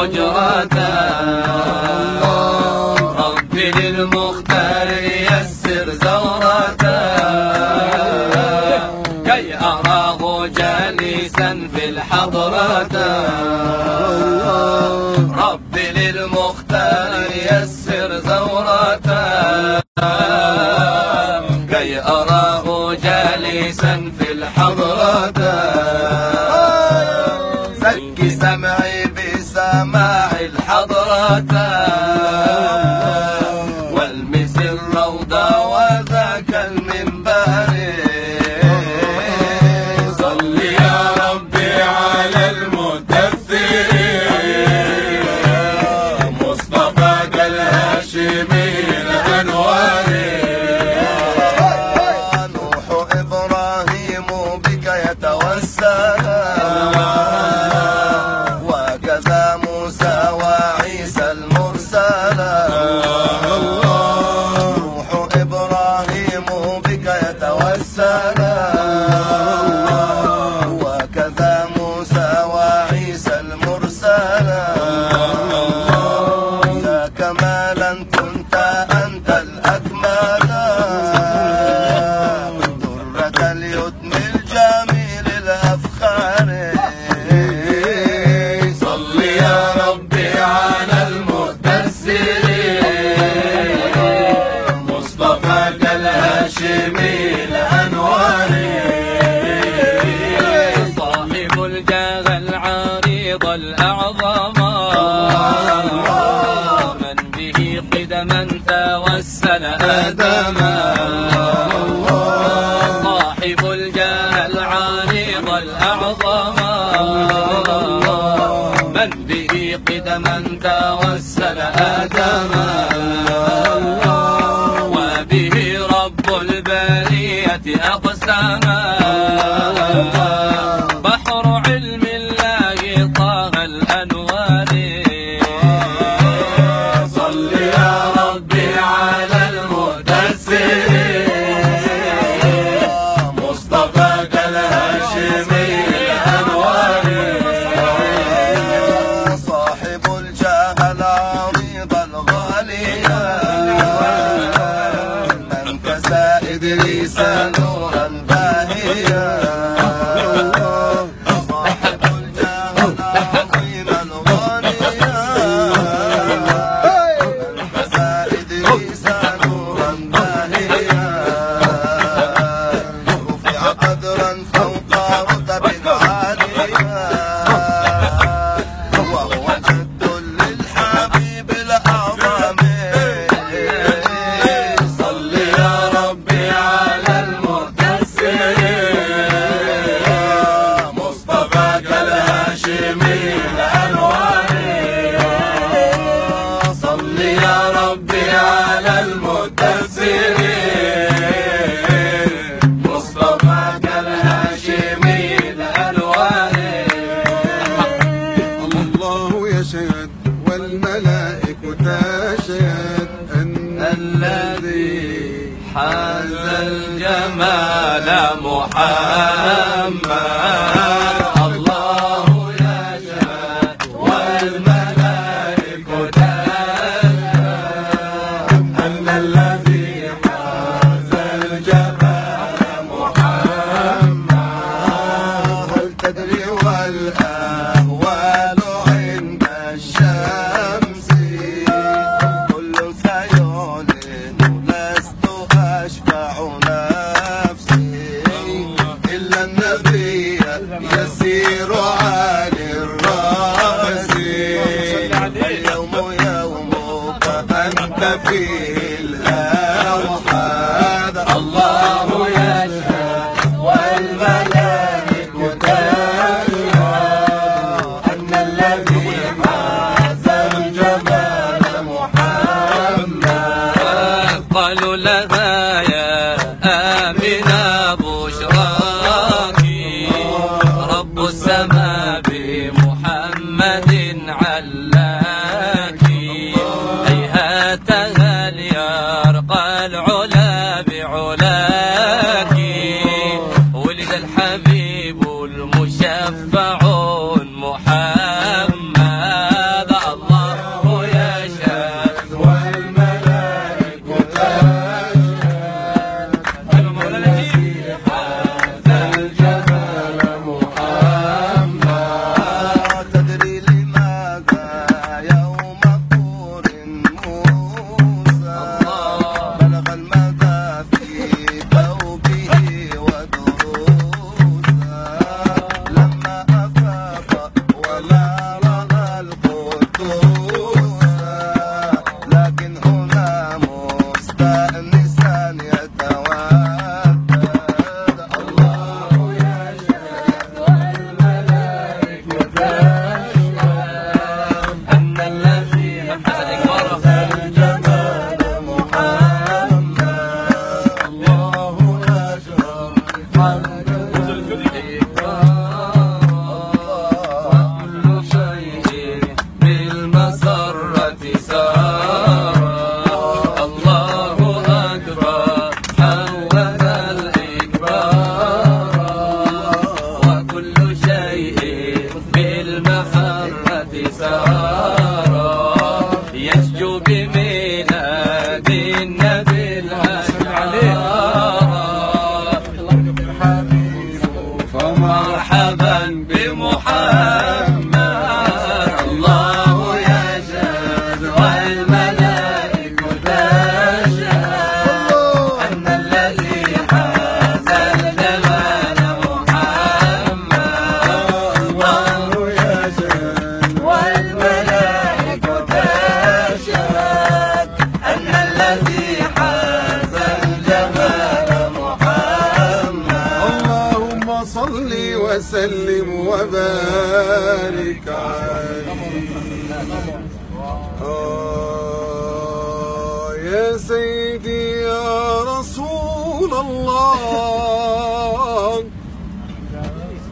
حجرته ربي للمختار يتوسل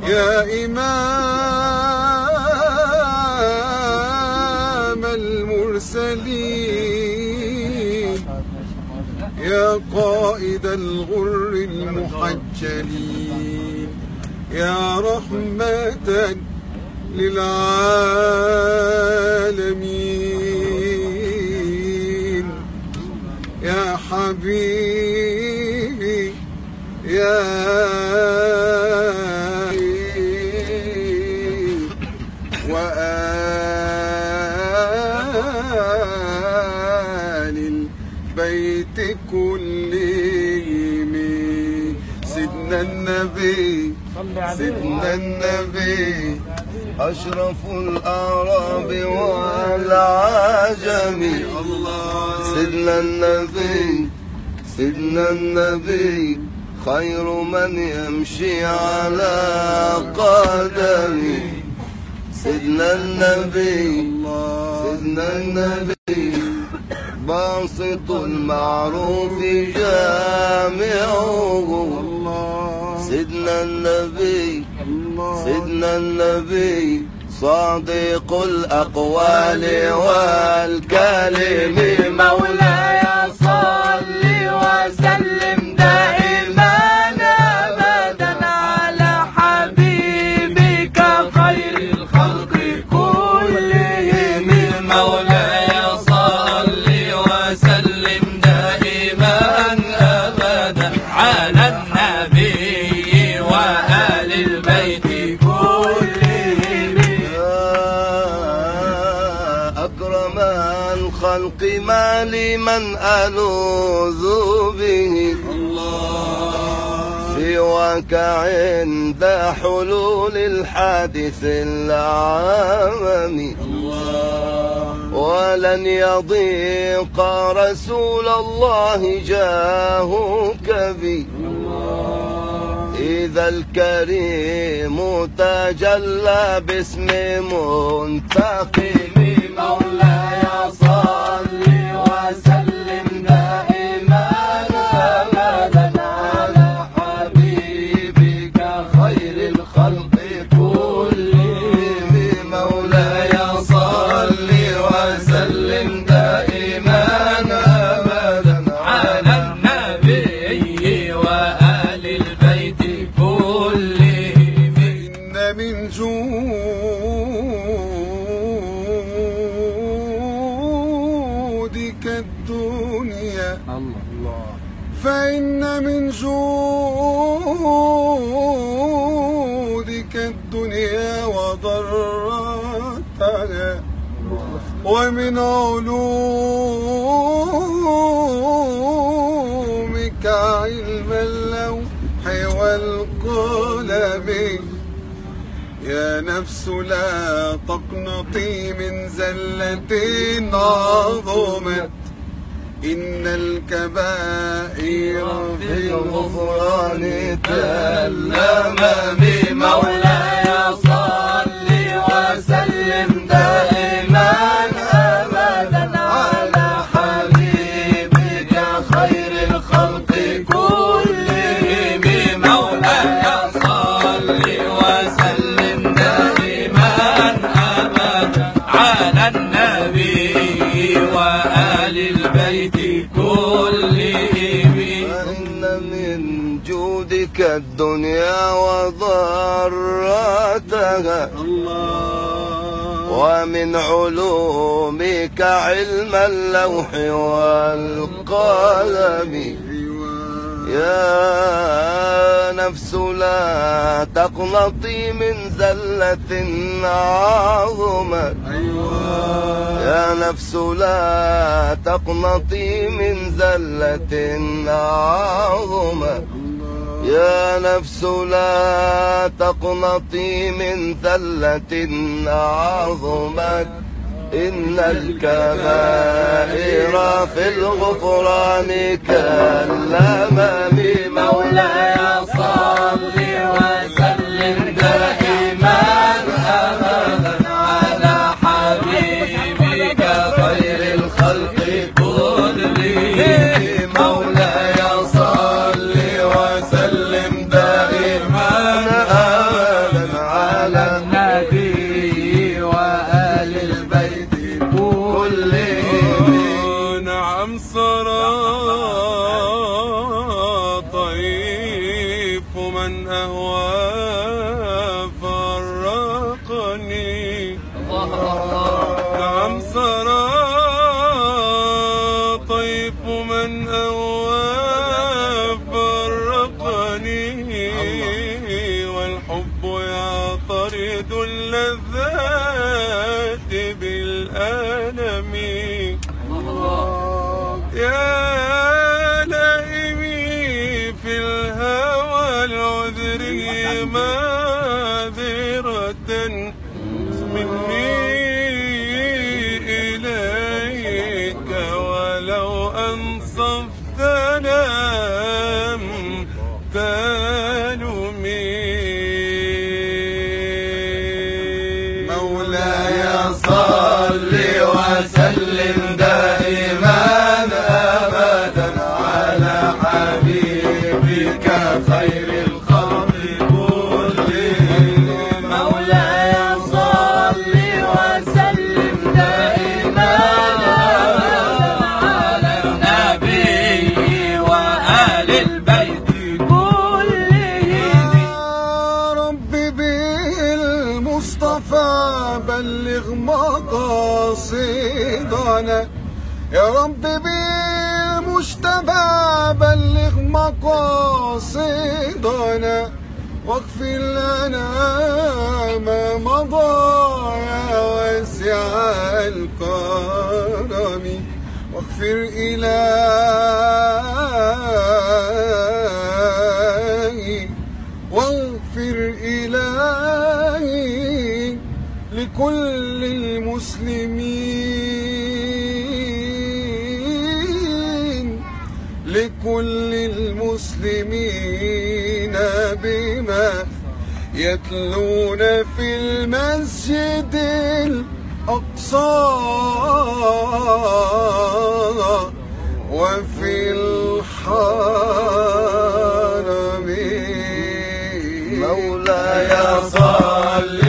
يا إمام المرسلين يا قائد الغر المحجلين يا رحمة للعالمين يا حبيبي يا وآل البيت كلهم. سيدنا النبي سيدنا النبي أشرف الأعراب والعجم سيدنا النبي سيدنا النبي خير من يمشي على قدمه سيدنا النبي سيدنا النبي. باسط المعروف جامعه سيدنا النبي سيدنا النبي. صادق الأقوال والكلم. مولاي وسلم دائما أبدا على النبي وآل البيت كلهم. يا أكرم الخلق ما لمن ألوذ به. سواك عند حلول الحادث العامم ولن يضيق رسول الله جاهك بي. إذا الكريم تجلى باسم منتقم مولاي. ومن علومك علم اللوح والقلم. يا نفس لا تقنطي من زلة عظمت إن الكبائر في الغفران تلمم مولاي النبي وآل البيت كلهم. فإن من جودك الدنيا وضرتها. ومن علومك علم اللوح والقلم. يا نفس لا تقنطي من زلة عظمت يا نفس لا تقنطي من زلة عظمت يا نفس لا تقنطي من زلة عظمت إن الكبائر في الغفران كالأمام مولاي صل وسلم. يعترض اللذات مولاي صل مقاصدنا يا رب بالمجتبى بلغ مقاصدنا واغفر لنا ما مضى يا واسع الكرم واغفر إلهي. واغفر إلهي لكل المسلمين. لكل المسلمين بما يتلون في المسجد الأقصى وفي الحرم مولاي صل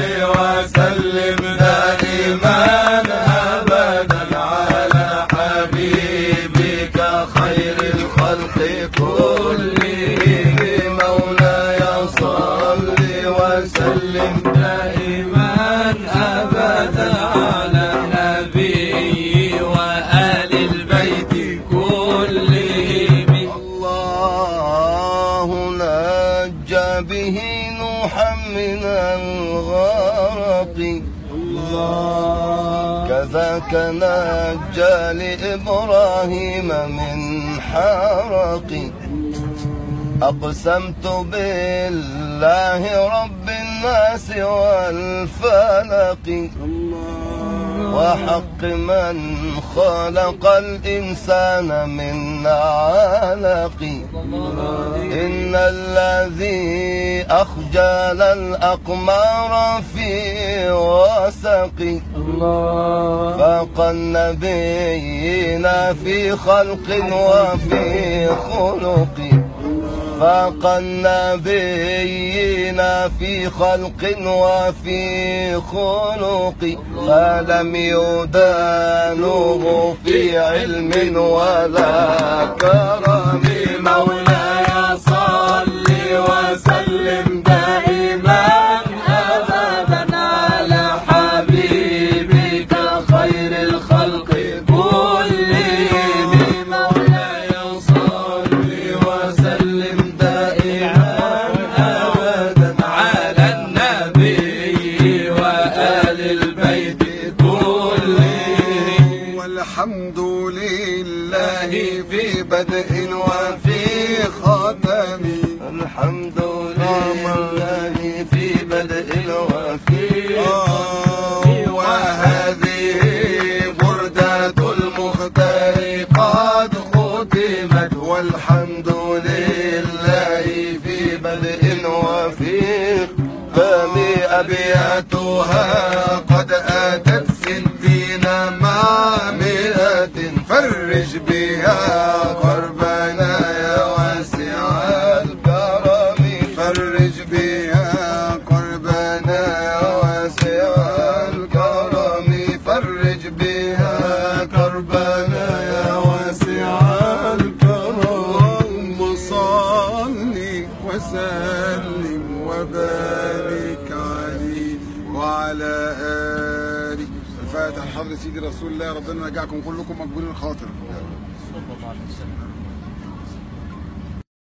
أقسمت بالله رب الناس والفلق وحق من خلق الإنسان من علق. إن الذي أخجل الأقمار في وسق فاق النبيين في خلق وفي خلق. فاق النبيين في خلق وفي خلق فلم يدانوه في علم ولا كرم. مولاي الحمد لله في بدء وفي خاتم. الحمد لله في بدء كلكم مقبول الخاطر صلى الله عليه وسلم